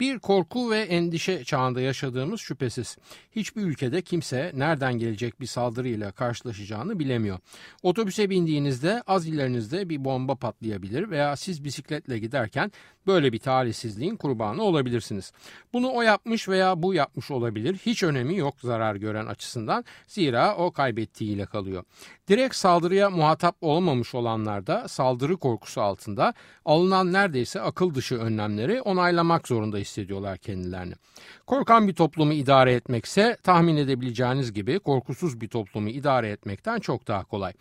Bir korku ve endişe çağında yaşadığımız şüphesiz. Hiçbir ülkede kimse nereden gelecek bir saldırıyla karşılaşacağını bilemiyor. Otobüse bindiğinizde az ilerinizde bir bomba patlayabilir veya siz bisikletle giderken böyle bir talihsizliğin kurbanı olabilirsiniz. Bunu o yapmış veya bu yapmış olabilir. Hiç önemi yok zarar gören açısından. Zira o kaybettiğiyle kalıyor. Direkt saldırıya muhatap olmamış olanlar da saldırı korkusu altında alınan neredeyse akıl dışı önlemleri onaylamak zorunda hissediyorlar kendilerini. Korkan bir toplumu idare etmekse tahmin edebileceğiniz gibi korkusuz bir toplumu idare etmekten çok daha kolay.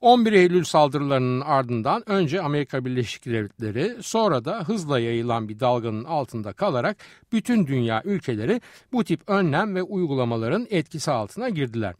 11 Eylül saldırılarının ardından önce Amerika Birleşik Devletleri sonra da hızla yayılan bir dalganın altında kalarak bütün dünya ülkeleri bu tip önlem ve uygulamaların etkisi altına girdiler.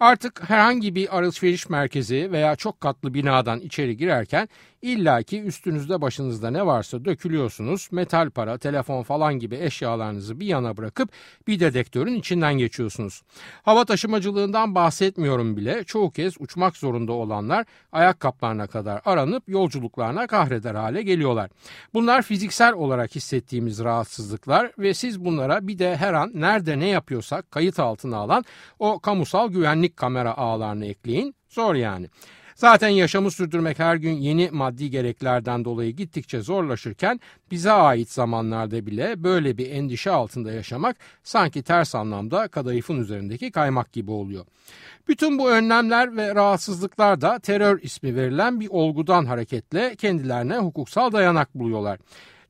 Artık herhangi bir alışveriş merkezi veya çok katlı binadan içeri girerken illaki üstünüzde başınızda ne varsa dökülüyorsunuz. Metal para, telefon falan gibi eşyalarınızı bir yana bırakıp bir dedektörün içinden geçiyorsunuz. Hava taşımacılığından bahsetmiyorum bile. Çoğu kez uçmak zorunda olanlar ayakkabılarına kadar aranıp yolculuklarına kahreder hale geliyorlar. Bunlar fiziksel olarak hissettiğimiz rahatsızlıklar ve siz bunlara bir de her an nerede ne yapıyorsak kayıt altına alan o kamusal güvenlik kamera ağlarını ekleyin. Zor yani. Zaten yaşamı sürdürmek her gün yeni maddi gereklerden dolayı gittikçe zorlaşırken bize ait zamanlarda bile böyle bir endişe altında yaşamak sanki ters anlamda kadayıfın üzerindeki kaymak gibi oluyor. Bütün bu önlemler ve rahatsızlıklar da terör ismi verilen bir olgudan hareketle kendilerine hukuksal dayanak buluyorlar.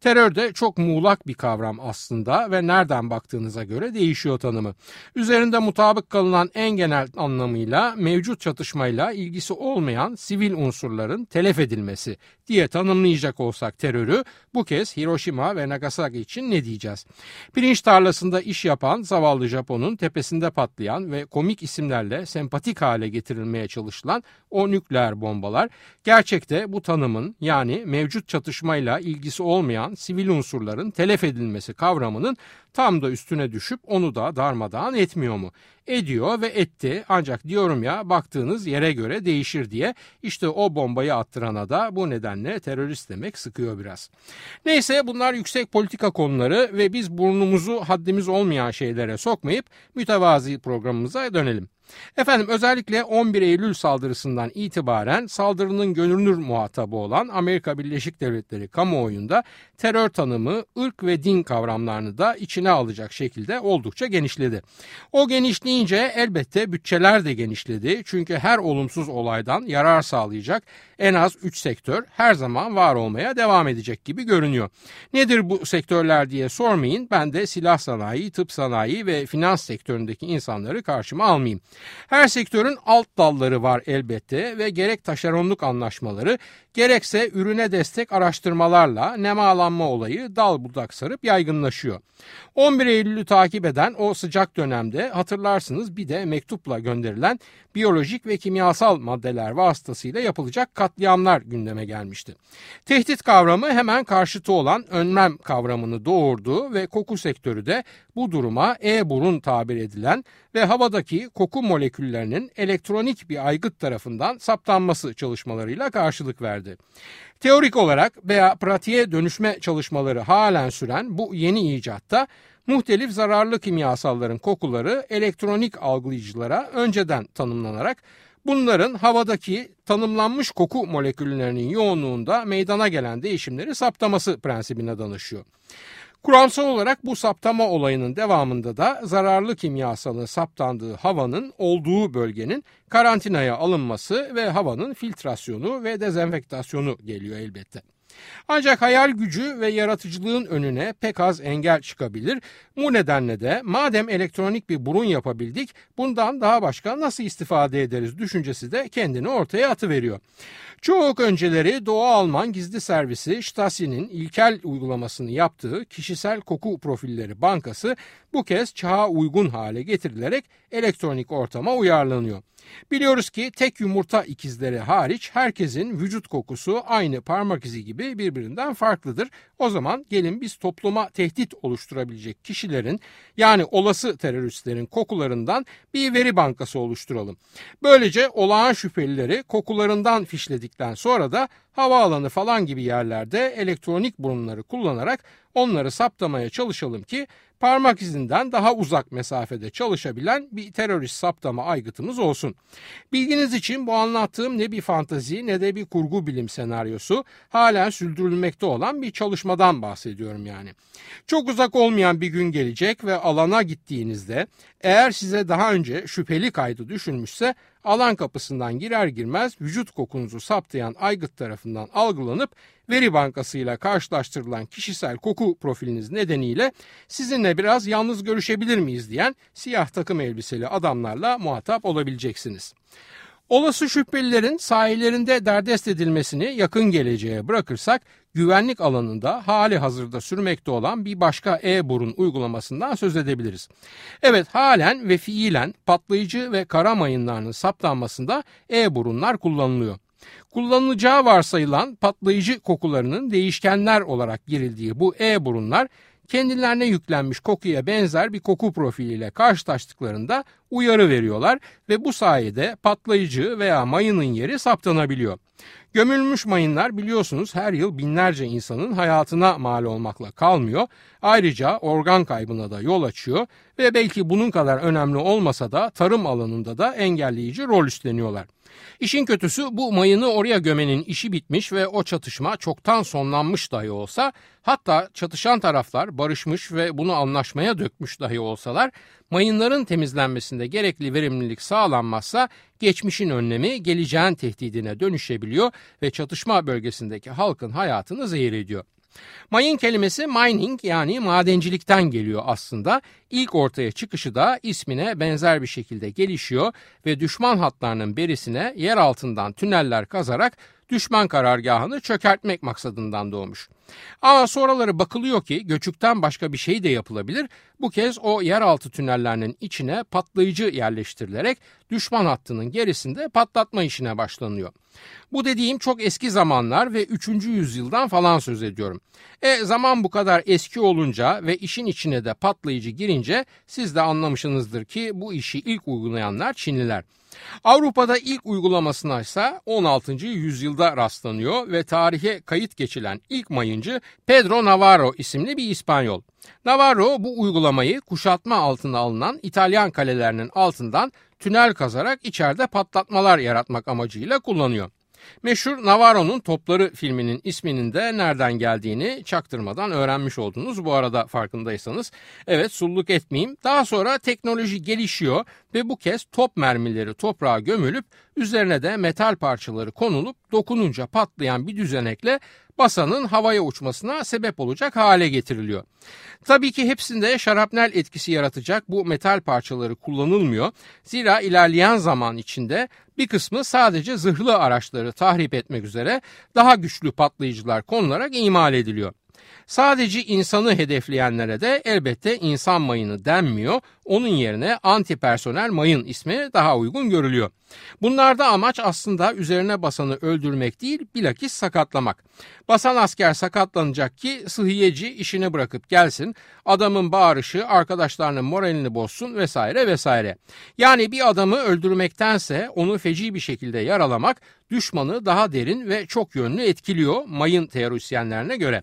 Terör de çok muğlak bir kavram aslında ve nereden baktığınıza göre değişiyor tanımı. Üzerinde mutabık kalınan en genel anlamıyla mevcut çatışmayla ilgisi olmayan sivil unsurların telef edilmesi diye tanımlayacak olsak terörü bu kez Hiroşima ve Nagasaki için ne diyeceğiz? Pirinç tarlasında iş yapan zavallı Japon'un tepesinde patlayan ve komik isimlerle sempatik hale getirilmeye çalışılan o nükleer bombalar gerçekte bu tanımın yani mevcut çatışmayla ilgisi olmayan sivil unsurların telef edilmesi kavramının tam da üstüne düşüp onu da darmadağın etmiyor mu? Ediyor ve etti ancak diyorum ya baktığınız yere göre değişir diye işte o bombayı attırana da bu nedenle terörist demek sıkıyor biraz. Neyse bunlar yüksek politika konuları ve biz burnumuzu haddimiz olmayan şeylere sokmayıp mütevazi programımıza dönelim. Efendim özellikle 11 Eylül saldırısından itibaren saldırının görünür muhatabı olan Amerika Birleşik Devletleri kamuoyunda terör tanımı, ırk ve din kavramlarını da içine alacak şekilde oldukça genişledi. O genişleyince elbette bütçeler de genişledi. Çünkü her olumsuz olaydan yarar sağlayacak en az 3 sektör her zaman var olmaya devam edecek gibi görünüyor. Nedir bu sektörler diye sormayın. Ben de silah sanayi, tıp sanayi ve finans sektöründeki insanları karşıma almayayım. Her sektörün alt dalları var elbette ve gerek taşeronluk anlaşmaları gerekse ürüne destek araştırmalarla nemalanma olayı dal budak sarıp yaygınlaşıyor. 11 Eylül'ü takip eden o sıcak dönemde hatırlarsınız bir de mektupla gönderilen biyolojik ve kimyasal maddeler vasıtasıyla yapılacak katliamlar gündeme gelmişti. Tehdit kavramı hemen karşıtı olan önlem kavramını doğurdu ve koku sektörü de bu duruma e-burun tabir edilen ve havadaki koku moleküllerinin elektronik bir aygıt tarafından saptanması çalışmalarıyla karşılık verdi. Teorik olarak veya pratiğe dönüşme çalışmaları halen süren bu yeni icatta muhtelif zararlı kimyasalların kokuları elektronik algılayıcılara önceden tanımlanarak bunların havadaki tanımlanmış koku moleküllerinin yoğunluğunda meydana gelen değişimleri saptaması prensibine danışıyor. Kuramsal olarak bu saptama olayının devamında da zararlı kimyasalın saptandığı havanın olduğu bölgenin karantinaya alınması ve havanın filtrasyonu ve dezenfektasyonu geliyor elbette. Ancak hayal gücü ve yaratıcılığın önüne pek az engel çıkabilir. Bu nedenle de madem elektronik bir burun yapabildik bundan daha başka nasıl istifade ederiz düşüncesi de kendini ortaya atıveriyor. Çok önceleri Doğu Alman gizli servisi Stasi'nin ilkel uygulamasını yaptığı kişisel koku profilleri bankası bu kez çağa uygun hale getirilerek elektronik ortama uyarlanıyor. Biliyoruz ki tek yumurta ikizleri hariç herkesin vücut kokusu aynı parmak izi gibi birbirinden farklıdır. O zaman gelin biz topluma tehdit oluşturabilecek kişilerin yani olası teröristlerin kokularından bir veri bankası oluşturalım. Böylece olağan şüphelileri kokularından fişledikten sonra da havaalanı falan gibi yerlerde elektronik burunları kullanarak onları saptamaya çalışalım ki parmak izinden daha uzak mesafede çalışabilen bir terörist saptama aygıtımız olsun. Bilginiz için bu anlattığım ne bir fantazi ne de bir kurgu bilim senaryosu halen sürdürülmekte olan bir çalışmadan bahsediyorum yani. Çok uzak olmayan bir gün gelecek ve alana gittiğinizde eğer size daha önce şüpheli kaydı düşünmüşse alan kapısından girer girmez vücut kokunuzu saptayan aygıt tarafından algılanıp veri bankasıyla karşılaştırılan kişisel koku profiliniz nedeniyle sizinle biraz yalnız görüşebilir miyiz diyen siyah takım elbiseli adamlarla muhatap olabileceksiniz. Olası şüphelilerin sahillerinde derdest edilmesini yakın geleceğe bırakırsak güvenlik alanında hali hazırda sürmekte olan bir başka e-burun uygulamasından söz edebiliriz. Evet halen ve fiilen patlayıcı ve kara mayınlarının saptanmasında e-burunlar kullanılıyor. Kullanılacağı varsayılan patlayıcı kokularının değişkenler olarak girildiği bu e-burunlar kendilerine yüklenmiş kokuya benzer bir koku profiliyle karşılaştıklarında uyarı veriyorlar ve bu sayede patlayıcı veya mayının yeri saptanabiliyor. Gömülmüş mayınlar biliyorsunuz her yıl binlerce insanın hayatına mal olmakla kalmıyor. Ayrıca organ kaybına da yol açıyor ve belki bunun kadar önemli olmasa da tarım alanında da engelleyici rol üstleniyorlar. İşin kötüsü bu mayını oraya gömenin işi bitmiş ve o çatışma çoktan sonlanmış dahi olsa hatta çatışan taraflar barışmış ve bunu anlaşmaya dökmüş dahi olsalar mayınların temizlenmesinde gerekli verimlilik sağlanmazsa geçmişin önlemi geleceğin tehdidine dönüşebiliyor ve çatışma bölgesindeki halkın hayatını zehir ediyor. Mayın kelimesi mining yani madencilikten geliyor aslında. İlk ortaya çıkışı da ismine benzer bir şekilde gelişiyor ve düşman hatlarının berisine yer altından tüneller kazarak düşman karargahını çökertmek maksadından doğmuş. Ama sonraları bakılıyor ki göçükten başka bir şey de yapılabilir. Bu kez o yeraltı tünellerinin içine patlayıcı yerleştirilerek düşman hattının gerisinde patlatma işine başlanıyor. Bu dediğim çok eski zamanlar ve 3. yüzyıldan falan söz ediyorum. E zaman bu kadar eski olunca ve işin içine de patlayıcı girince siz de anlamışsınızdır ki bu işi ilk uygulayanlar Çinliler. Avrupa'da ilk uygulamasına ise 16. yüzyılda rastlanıyor ve tarihe kayıt geçilen ilk mayıncı Pedro Navarro isimli bir İspanyol. Navarro bu uygulamayı kuşatma altına alınan İtalyan kalelerinin altından tünel kazarak içeride patlatmalar yaratmak amacıyla kullanıyor. Meşhur Navarro'nun Topları filminin isminin de nereden geldiğini çaktırmadan öğrenmiş oldunuz bu arada farkındaysanız. Evet sulluk etmeyeyim. Daha sonra teknoloji gelişiyor ve bu kez top mermileri toprağa gömülüp üzerine de metal parçaları konulup dokununca patlayan bir düzenekle basanın havaya uçmasına sebep olacak hale getiriliyor. Tabii ki hepsinde şarapnel etkisi yaratacak bu metal parçaları kullanılmıyor. Zira ilerleyen zaman içinde bir kısmı sadece zırhlı araçları tahrip etmek üzere daha güçlü patlayıcılar konularak imal ediliyor. Sadece insanı hedefleyenlere de elbette insan mayını denmiyor. Onun yerine antipersonel mayın ismi daha uygun görülüyor. Bunlarda amaç aslında üzerine basanı öldürmek değil bilakis sakatlamak. Basan asker sakatlanacak ki sıhhiyeci işini bırakıp gelsin, adamın bağırışı arkadaşlarının moralini bozsun vesaire vesaire. Yani bir adamı öldürmektense onu feci bir şekilde yaralamak düşmanı daha derin ve çok yönlü etkiliyor mayın teorisyenlerine göre.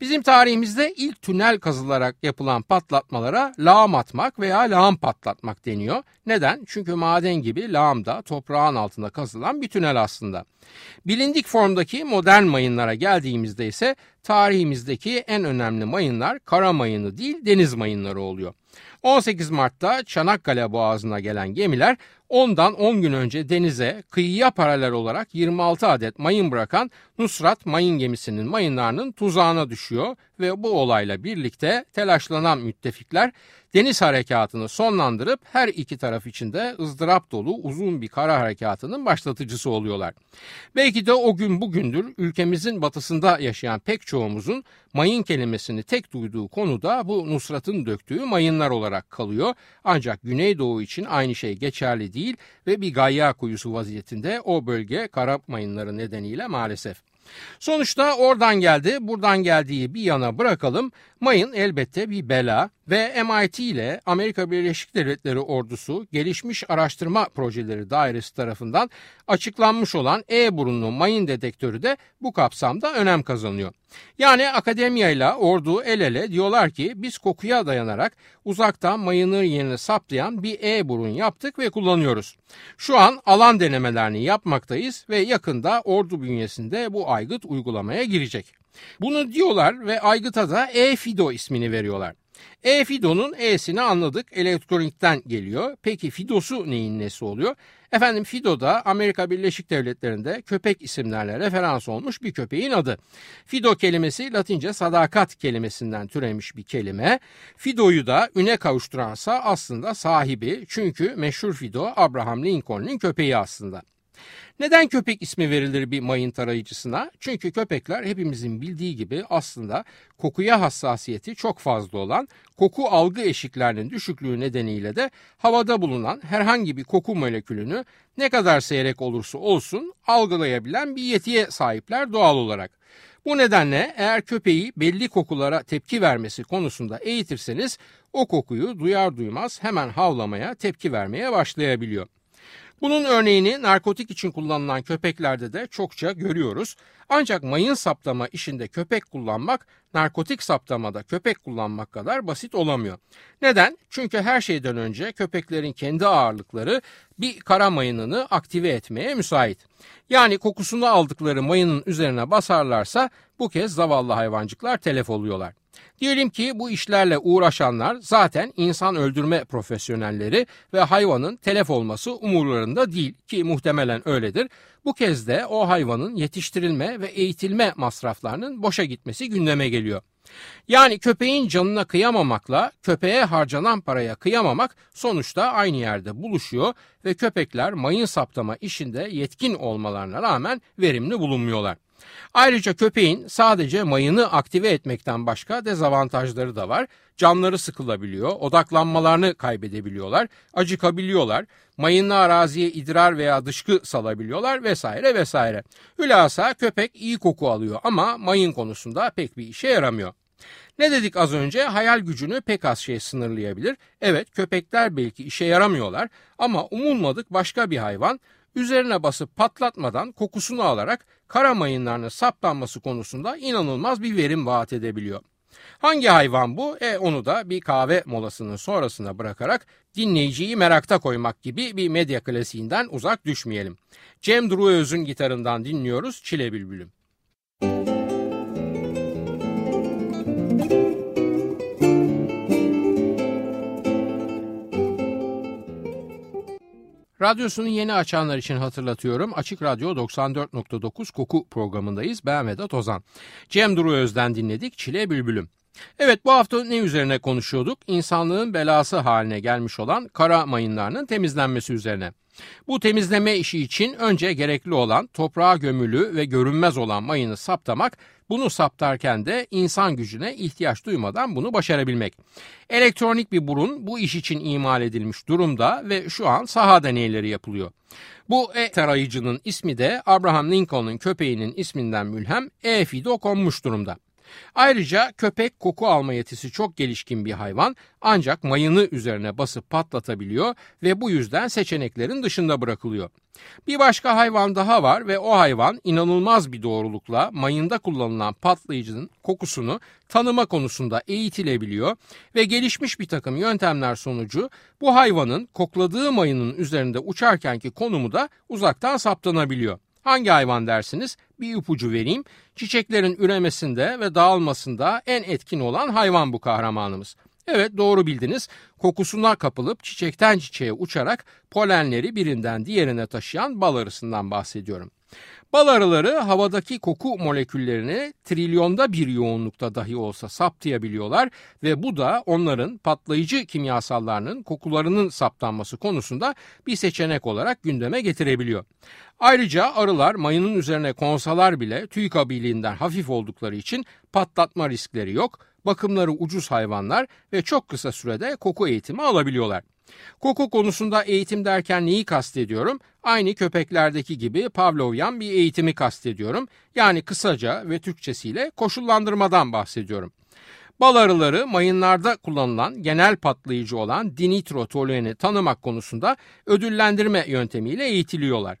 Bizim tarihimizde ilk tünel kazılarak yapılan patlatmalara lağım atmak veya lağım patlatmak deniyor. Neden? Çünkü maden gibi lağım da toprağın altında kazılan bir tünel aslında. Bilindik formdaki modern mayınlara geldiğimizde ise tarihimizdeki en önemli mayınlar kara mayını değil deniz mayınları oluyor. 18 Mart'ta Çanakkale Boğazı'na gelen gemiler ondan 10 gün önce denize kıyıya paralel olarak 26 adet mayın bırakan Nusrat mayın gemisinin mayınlarının tuzağına konuşuyor ve bu olayla birlikte telaşlanan müttefikler deniz harekatını sonlandırıp her iki taraf içinde ızdırap dolu uzun bir kara harekatının başlatıcısı oluyorlar. Belki de o gün bugündür ülkemizin batısında yaşayan pek çoğumuzun mayın kelimesini tek duyduğu konuda bu Nusrat'ın döktüğü mayınlar olarak kalıyor. Ancak Güneydoğu için aynı şey geçerli değil ve bir gayya kuyusu vaziyetinde o bölge kara mayınları nedeniyle maalesef. Sonuçta oradan geldi, buradan geldiği bir yana bırakalım. Mayın elbette bir bela ve MIT ile Amerika Birleşik Devletleri ordusu gelişmiş araştırma projeleri dairesi tarafından açıklanmış olan E burunlu mayın dedektörü de bu kapsamda önem kazanıyor. Yani akademiya ile ordu el ele diyorlar ki biz kokuya dayanarak uzaktan mayının yerini saptayan bir E burun yaptık ve kullanıyoruz. Şu an alan denemelerini yapmaktayız ve yakında ordu bünyesinde bu aygıt uygulamaya girecek. Bunu diyorlar ve aygıta da E-Fido ismini veriyorlar. E-Fido'nun E'sini anladık elektronikten geliyor. Peki Fido'su neyin nesi oluyor? Efendim Fido da Amerika Birleşik Devletleri'nde köpek isimlerle referans olmuş bir köpeğin adı. Fido kelimesi Latince sadakat kelimesinden türemiş bir kelime. Fido'yu da üne kavuşturansa aslında sahibi çünkü meşhur Fido Abraham Lincoln'un köpeği aslında. Neden köpek ismi verilir bir mayın tarayıcısına? Çünkü köpekler hepimizin bildiği gibi aslında kokuya hassasiyeti çok fazla olan, koku algı eşiklerinin düşüklüğü nedeniyle de havada bulunan herhangi bir koku molekülünü ne kadar seyrek olursa olsun algılayabilen bir yetiye sahipler doğal olarak. Bu nedenle eğer köpeği belli kokulara tepki vermesi konusunda eğitirseniz o kokuyu duyar duymaz hemen havlamaya, tepki vermeye başlayabiliyor. Bunun örneğini narkotik için kullanılan köpeklerde de çokça görüyoruz. Ancak mayın saptama işinde köpek kullanmak narkotik saptamada köpek kullanmak kadar basit olamıyor. Neden? Çünkü her şeyden önce köpeklerin kendi ağırlıkları bir kara mayınını aktive etmeye müsait. Yani kokusunu aldıkları mayının üzerine basarlarsa bu kez zavallı hayvancıklar telef oluyorlar. Diyelim ki bu işlerle uğraşanlar zaten insan öldürme profesyonelleri ve hayvanın telef olması umurlarında değil ki muhtemelen öyledir. Bu kez de o hayvanın yetiştirilme ve eğitilme masraflarının boşa gitmesi gündeme geliyor. Yani köpeğin canına kıyamamakla köpeğe harcanan paraya kıyamamak sonuçta aynı yerde buluşuyor ve köpekler mayın saptama işinde yetkin olmalarına rağmen verimli bulunmuyorlar. Ayrıca köpeğin sadece mayını aktive etmekten başka dezavantajları da var. Canları sıkılabiliyor, odaklanmalarını kaybedebiliyorlar, acıkabiliyorlar, mayınlı araziye idrar veya dışkı salabiliyorlar vesaire vesaire. Hülasa köpek iyi koku alıyor ama mayın konusunda pek bir işe yaramıyor. Ne dedik az önce? Hayal gücünü pek az şey sınırlayabilir. Evet köpekler belki işe yaramıyorlar ama umulmadık başka bir hayvan üzerine basıp patlatmadan kokusunu alarak kara mayınlarının saptanması konusunda inanılmaz bir verim vaat edebiliyor. Hangi hayvan bu? E onu da bir kahve molasının sonrasına bırakarak dinleyiciyi merakta koymak gibi bir medya klasiğinden uzak düşmeyelim. Cem Duruöz'ün gitarından dinliyoruz Çile Bülbülüm. Radyosunu yeni açanlar için hatırlatıyorum. Açık Radyo 94.9 Koku programındayız. Ben Vedat Ozan. Cem Duru Öz'den dinledik Çile Bülbülüm. Evet bu hafta ne üzerine konuşuyorduk? İnsanlığın belası haline gelmiş olan kara mayınlarının temizlenmesi üzerine. Bu temizleme işi için önce gerekli olan toprağa gömülü ve görünmez olan mayını saptamak, bunu saptarken de insan gücüne ihtiyaç duymadan bunu başarabilmek. Elektronik bir burun bu iş için imal edilmiş durumda ve şu an saha deneyleri yapılıyor. Bu e tarayıcının ismi de Abraham Lincoln'un köpeğinin isminden mülhem E-Fido konmuş durumda. Ayrıca köpek koku alma yetisi çok gelişkin bir hayvan ancak mayını üzerine basıp patlatabiliyor ve bu yüzden seçeneklerin dışında bırakılıyor. Bir başka hayvan daha var ve o hayvan inanılmaz bir doğrulukla mayında kullanılan patlayıcının kokusunu tanıma konusunda eğitilebiliyor ve gelişmiş bir takım yöntemler sonucu bu hayvanın kokladığı mayının üzerinde uçarkenki konumu da uzaktan saptanabiliyor. Hangi hayvan dersiniz? Bir ipucu vereyim. Çiçeklerin üremesinde ve dağılmasında en etkin olan hayvan bu kahramanımız. Evet doğru bildiniz. Kokusuna kapılıp çiçekten çiçeğe uçarak polenleri birinden diğerine taşıyan bal arısından bahsediyorum. Bal arıları havadaki koku moleküllerini trilyonda bir yoğunlukta dahi olsa saptayabiliyorlar ve bu da onların patlayıcı kimyasallarının kokularının saptanması konusunda bir seçenek olarak gündeme getirebiliyor. Ayrıca arılar mayının üzerine konsalar bile tüy kabiliğinden hafif oldukları için patlatma riskleri yok, bakımları ucuz hayvanlar ve çok kısa sürede koku eğitimi alabiliyorlar. Koku konusunda eğitim derken neyi kastediyorum? Aynı köpeklerdeki gibi Pavlovyan bir eğitimi kastediyorum. Yani kısaca ve Türkçesiyle koşullandırmadan bahsediyorum. Bal arıları mayınlarda kullanılan genel patlayıcı olan dinitrotolueni tanımak konusunda ödüllendirme yöntemiyle eğitiliyorlar.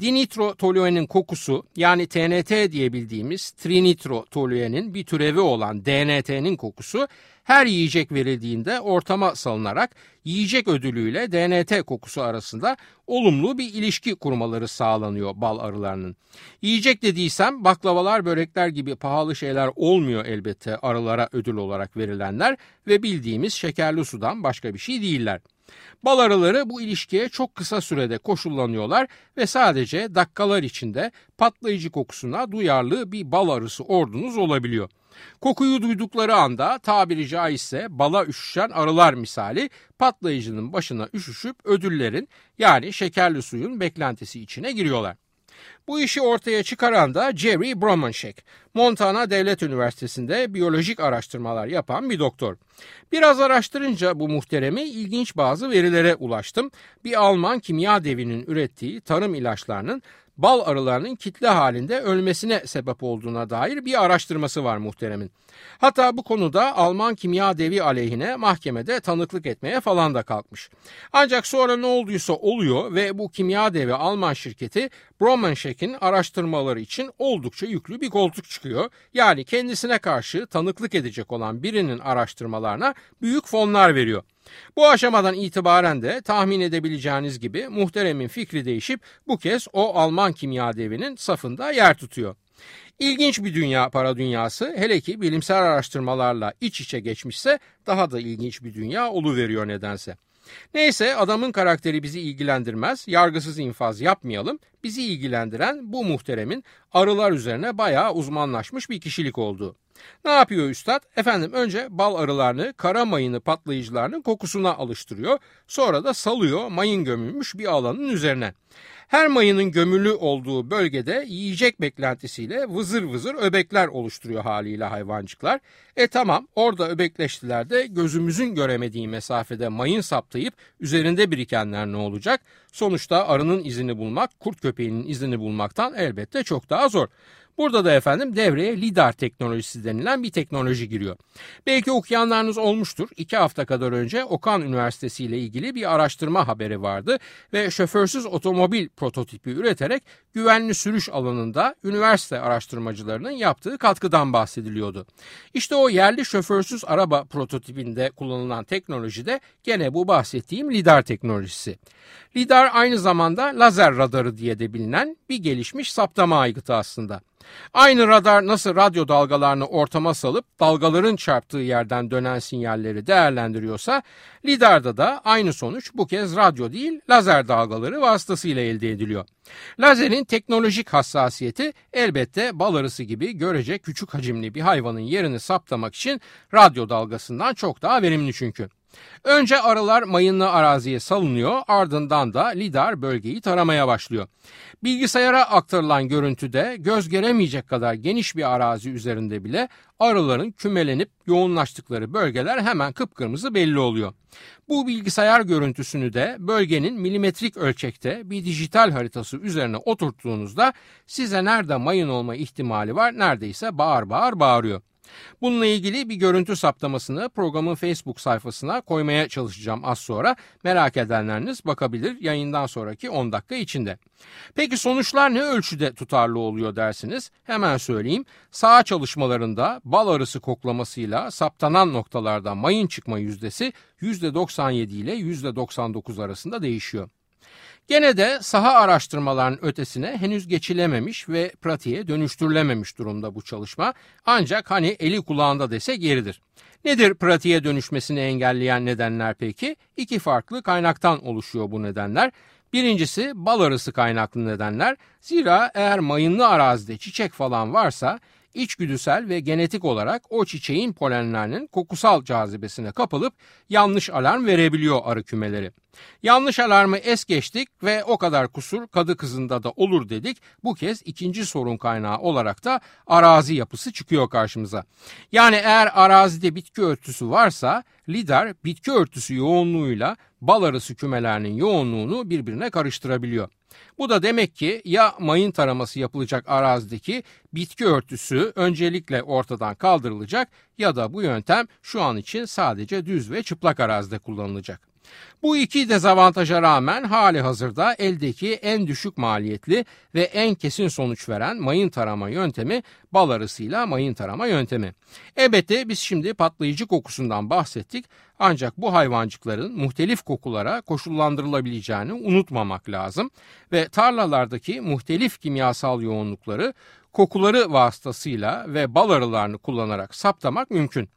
Dinitrotoluenin kokusu yani TNT diye bildiğimiz trinitrotoluenin bir türevi olan DNT'nin kokusu her yiyecek verildiğinde ortama salınarak yiyecek ödülüyle DNT kokusu arasında olumlu bir ilişki kurmaları sağlanıyor bal arılarının. Yiyecek dediysem baklavalar, börekler gibi pahalı şeyler olmuyor elbette arılara ödül olarak verilenler ve bildiğimiz şekerli sudan başka bir şey değiller. Bal arıları bu ilişkiye çok kısa sürede koşullanıyorlar ve sadece dakikalar içinde patlayıcı kokusuna duyarlı bir bal arısı ordunuz olabiliyor. Kokuyu duydukları anda tabiri caizse bala üşüşen arılar misali patlayıcının başına üşüşüp ödüllerin yani şekerli suyun beklentisi içine giriyorlar. Bu işi ortaya çıkaran da Jerry Bromanshek. Montana Devlet Üniversitesi'nde biyolojik araştırmalar yapan bir doktor. Biraz araştırınca bu muhteremi ilginç bazı verilere ulaştım. Bir Alman kimya devinin ürettiği tarım ilaçlarının bal arılarının kitle halinde ölmesine sebep olduğuna dair bir araştırması var muhteremin. Hatta bu konuda Alman kimya devi aleyhine mahkemede tanıklık etmeye falan da kalkmış. Ancak sonra ne olduysa oluyor ve bu kimya devi Alman şirketi Bromanschek'in araştırmaları için oldukça yüklü bir koltuk çıkıyor. Yani kendisine karşı tanıklık edecek olan birinin araştırmalarına büyük fonlar veriyor. Bu aşamadan itibaren de tahmin edebileceğiniz gibi muhteremin fikri değişip bu kez o Alman kimya devinin safında yer tutuyor. İlginç bir dünya para dünyası hele ki bilimsel araştırmalarla iç içe geçmişse daha da ilginç bir dünya oluveriyor nedense. Neyse adamın karakteri bizi ilgilendirmez, yargısız infaz yapmayalım. Bizi ilgilendiren bu muhteremin arılar üzerine bayağı uzmanlaşmış bir kişilik olduğu. Ne yapıyor üstad? Efendim önce bal arılarını kara mayını patlayıcılarının kokusuna alıştırıyor. Sonra da salıyor mayın gömülmüş bir alanın üzerine. Her mayının gömülü olduğu bölgede yiyecek beklentisiyle vızır vızır öbekler oluşturuyor haliyle hayvancıklar. E tamam orada öbekleştiler de gözümüzün göremediği mesafede mayın saptayıp üzerinde birikenler ne olacak? Sonuçta arının izini bulmak kurt köpeğinin izini bulmaktan elbette çok daha zor. Burada da efendim devreye lidar teknolojisi denilen bir teknoloji giriyor. Belki okuyanlarınız olmuştur. İki hafta kadar önce Okan Üniversitesi ile ilgili bir araştırma haberi vardı ve şoförsüz otomobil prototipi üreterek güvenli sürüş alanında üniversite araştırmacılarının yaptığı katkıdan bahsediliyordu. İşte o yerli şoförsüz araba prototipinde kullanılan teknoloji de gene bu bahsettiğim lidar teknolojisi. Lidar aynı zamanda lazer radarı diye de bilinen bir gelişmiş saptama aygıtı aslında. Aynı radar nasıl radyo dalgalarını ortama salıp dalgaların çarptığı yerden dönen sinyalleri değerlendiriyorsa lidarda da aynı sonuç bu kez radyo değil lazer dalgaları vasıtasıyla elde ediliyor. Lazerin teknolojik hassasiyeti elbette bal arısı gibi görece küçük hacimli bir hayvanın yerini saptamak için radyo dalgasından çok daha verimli çünkü. Önce arılar mayınlı araziye salınıyor ardından da lidar bölgeyi taramaya başlıyor. Bilgisayara aktarılan görüntüde göz göremeyecek kadar geniş bir arazi üzerinde bile arıların kümelenip yoğunlaştıkları bölgeler hemen kıpkırmızı belli oluyor. Bu bilgisayar görüntüsünü de bölgenin milimetrik ölçekte bir dijital haritası üzerine oturttuğunuzda size nerede mayın olma ihtimali var neredeyse bağır bağır bağırıyor. Bununla ilgili bir görüntü saptamasını programın Facebook sayfasına koymaya çalışacağım az sonra. Merak edenleriniz bakabilir yayından sonraki 10 dakika içinde. Peki sonuçlar ne ölçüde tutarlı oluyor dersiniz? Hemen söyleyeyim. Sağ çalışmalarında bal arısı koklamasıyla saptanan noktalarda mayın çıkma yüzdesi %97 ile %99 arasında değişiyor. Gene de saha araştırmaların ötesine henüz geçilememiş ve pratiğe dönüştürülememiş durumda bu çalışma. Ancak hani eli kulağında desek yeridir. Nedir pratiğe dönüşmesini engelleyen nedenler peki? İki farklı kaynaktan oluşuyor bu nedenler. Birincisi bal arısı kaynaklı nedenler. Zira eğer mayınlı arazide çiçek falan varsa içgüdüsel ve genetik olarak o çiçeğin polenlerinin kokusal cazibesine kapılıp yanlış alarm verebiliyor arı kümeleri. Yanlış alarmı es geçtik ve o kadar kusur kadı kızında da olur dedik. Bu kez ikinci sorun kaynağı olarak da arazi yapısı çıkıyor karşımıza. Yani eğer arazide bitki örtüsü varsa lidar bitki örtüsü yoğunluğuyla bal arısı kümelerinin yoğunluğunu birbirine karıştırabiliyor. Bu da demek ki ya mayın taraması yapılacak arazideki bitki örtüsü öncelikle ortadan kaldırılacak ya da bu yöntem şu an için sadece düz ve çıplak arazide kullanılacak. Bu iki dezavantaja rağmen hali hazırda eldeki en düşük maliyetli ve en kesin sonuç veren mayın tarama yöntemi bal arısıyla mayın tarama yöntemi. Elbette biz şimdi patlayıcı kokusundan bahsettik ancak bu hayvancıkların muhtelif kokulara koşullandırılabileceğini unutmamak lazım ve tarlalardaki muhtelif kimyasal yoğunlukları kokuları vasıtasıyla ve bal arılarını kullanarak saptamak mümkün.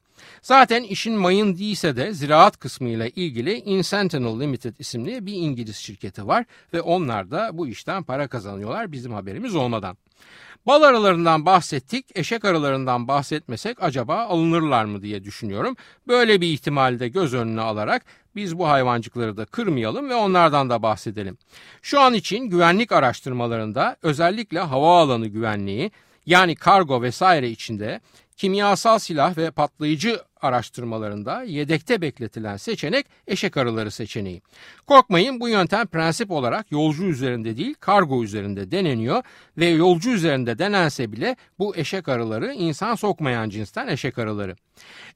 Zaten işin mayın değilse de ziraat kısmıyla ilgili Insentinel Limited isimli bir İngiliz şirketi var ve onlar da bu işten para kazanıyorlar bizim haberimiz olmadan. Bal arılarından bahsettik, eşek arılarından bahsetmesek acaba alınırlar mı diye düşünüyorum. Böyle bir ihtimali de göz önüne alarak biz bu hayvancıkları da kırmayalım ve onlardan da bahsedelim. Şu an için güvenlik araştırmalarında özellikle havaalanı güvenliği yani kargo vesaire içinde kimyasal silah ve patlayıcı araştırmalarında yedekte bekletilen seçenek eşek arıları seçeneği. Korkmayın bu yöntem prensip olarak yolcu üzerinde değil kargo üzerinde deneniyor ve yolcu üzerinde denense bile bu eşek arıları insan sokmayan cinsten eşek arıları.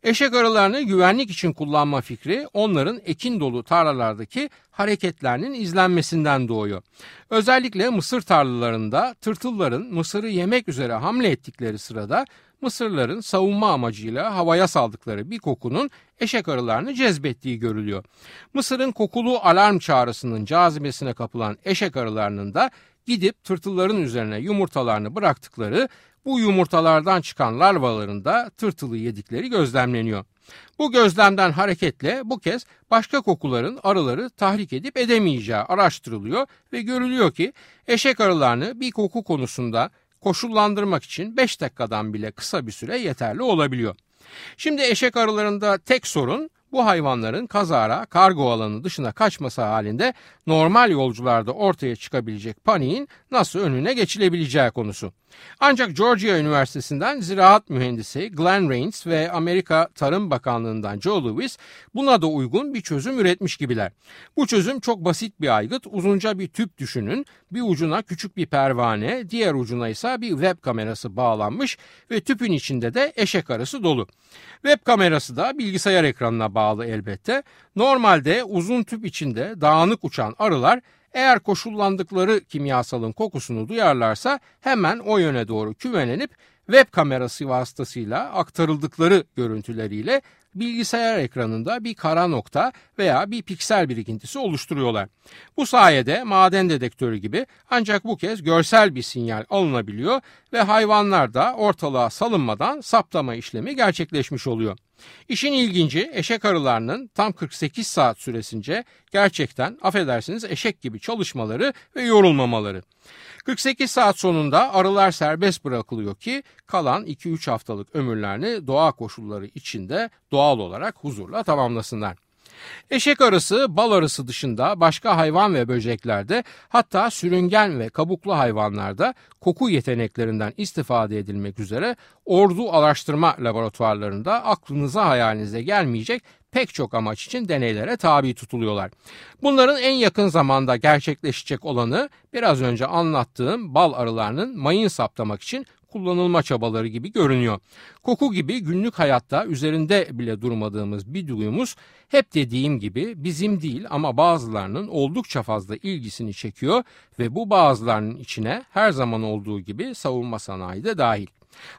Eşek arılarını güvenlik için kullanma fikri onların ekin dolu tarlalardaki hareketlerinin izlenmesinden doğuyor. Özellikle mısır tarlalarında tırtılların mısırı yemek üzere hamle ettikleri sırada Mısırların savunma amacıyla havaya saldıkları bir kokunun eşek arılarını cezbettiği görülüyor. Mısır'ın kokulu alarm çağrısının cazibesine kapılan eşek arılarının da gidip tırtılların üzerine yumurtalarını bıraktıkları bu yumurtalardan çıkan larvaların da tırtılı yedikleri gözlemleniyor. Bu gözlemden hareketle bu kez başka kokuların arıları tahrik edip edemeyeceği araştırılıyor ve görülüyor ki eşek arılarını bir koku konusunda koşullandırmak için 5 dakikadan bile kısa bir süre yeterli olabiliyor. Şimdi eşek arılarında tek sorun bu hayvanların kazara kargo alanı dışına kaçması halinde normal yolcularda ortaya çıkabilecek paniğin nasıl önüne geçilebileceği konusu. Ancak Georgia Üniversitesi'nden ziraat mühendisi Glenn Rains ve Amerika Tarım Bakanlığı'ndan Joe Lewis buna da uygun bir çözüm üretmiş gibiler. Bu çözüm çok basit bir aygıt. Uzunca bir tüp düşünün. Bir ucuna küçük bir pervane, diğer ucuna ise bir web kamerası bağlanmış ve tüpün içinde de eşek arısı dolu. Web kamerası da bilgisayar ekranına bağlı elbette. Normalde uzun tüp içinde dağınık uçan arılar eğer koşullandıkları kimyasalın kokusunu duyarlarsa hemen o yöne doğru kümelenip web kamerası vasıtasıyla aktarıldıkları görüntüleriyle bilgisayar ekranında bir kara nokta veya bir piksel birikintisi oluşturuyorlar. Bu sayede maden dedektörü gibi ancak bu kez görsel bir sinyal alınabiliyor ve hayvanlar da ortalığa salınmadan saptama işlemi gerçekleşmiş oluyor. İşin ilginci eşek arılarının tam 48 saat süresince gerçekten affedersiniz eşek gibi çalışmaları ve yorulmamaları. 48 saat sonunda arılar serbest bırakılıyor ki kalan 2-3 haftalık ömürlerini doğa koşulları içinde doğal olarak huzurla tamamlasınlar. Eşek arısı, bal arısı dışında başka hayvan ve böceklerde hatta sürüngen ve kabuklu hayvanlarda koku yeteneklerinden istifade edilmek üzere ordu araştırma laboratuvarlarında aklınıza hayalinize gelmeyecek pek çok amaç için deneylere tabi tutuluyorlar. Bunların en yakın zamanda gerçekleşecek olanı biraz önce anlattığım bal arılarının mayın saptamak için kullanılma çabaları gibi görünüyor. Koku gibi günlük hayatta üzerinde bile durmadığımız bir duyumuz hep dediğim gibi bizim değil ama bazılarının oldukça fazla ilgisini çekiyor ve bu bazılarının içine her zaman olduğu gibi savunma sanayi de dahil.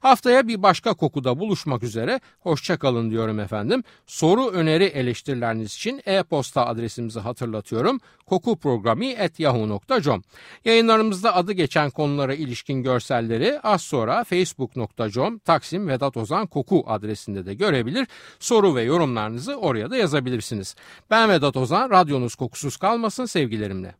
Haftaya bir başka kokuda buluşmak üzere. Hoşçakalın diyorum efendim. Soru, öneri, eleştirileriniz için e-posta adresimizi hatırlatıyorum. kokuprogrami.yahoo.com Yayınlarımızda adı geçen konulara ilişkin görselleri az sonra facebook.com Taksim Vedat Ozan Koku adresinde de görebilir. Soru ve yorumlarınızı oraya da yazabilirsiniz. Ben Vedat Ozan, radyonuz kokusuz kalmasın sevgilerimle.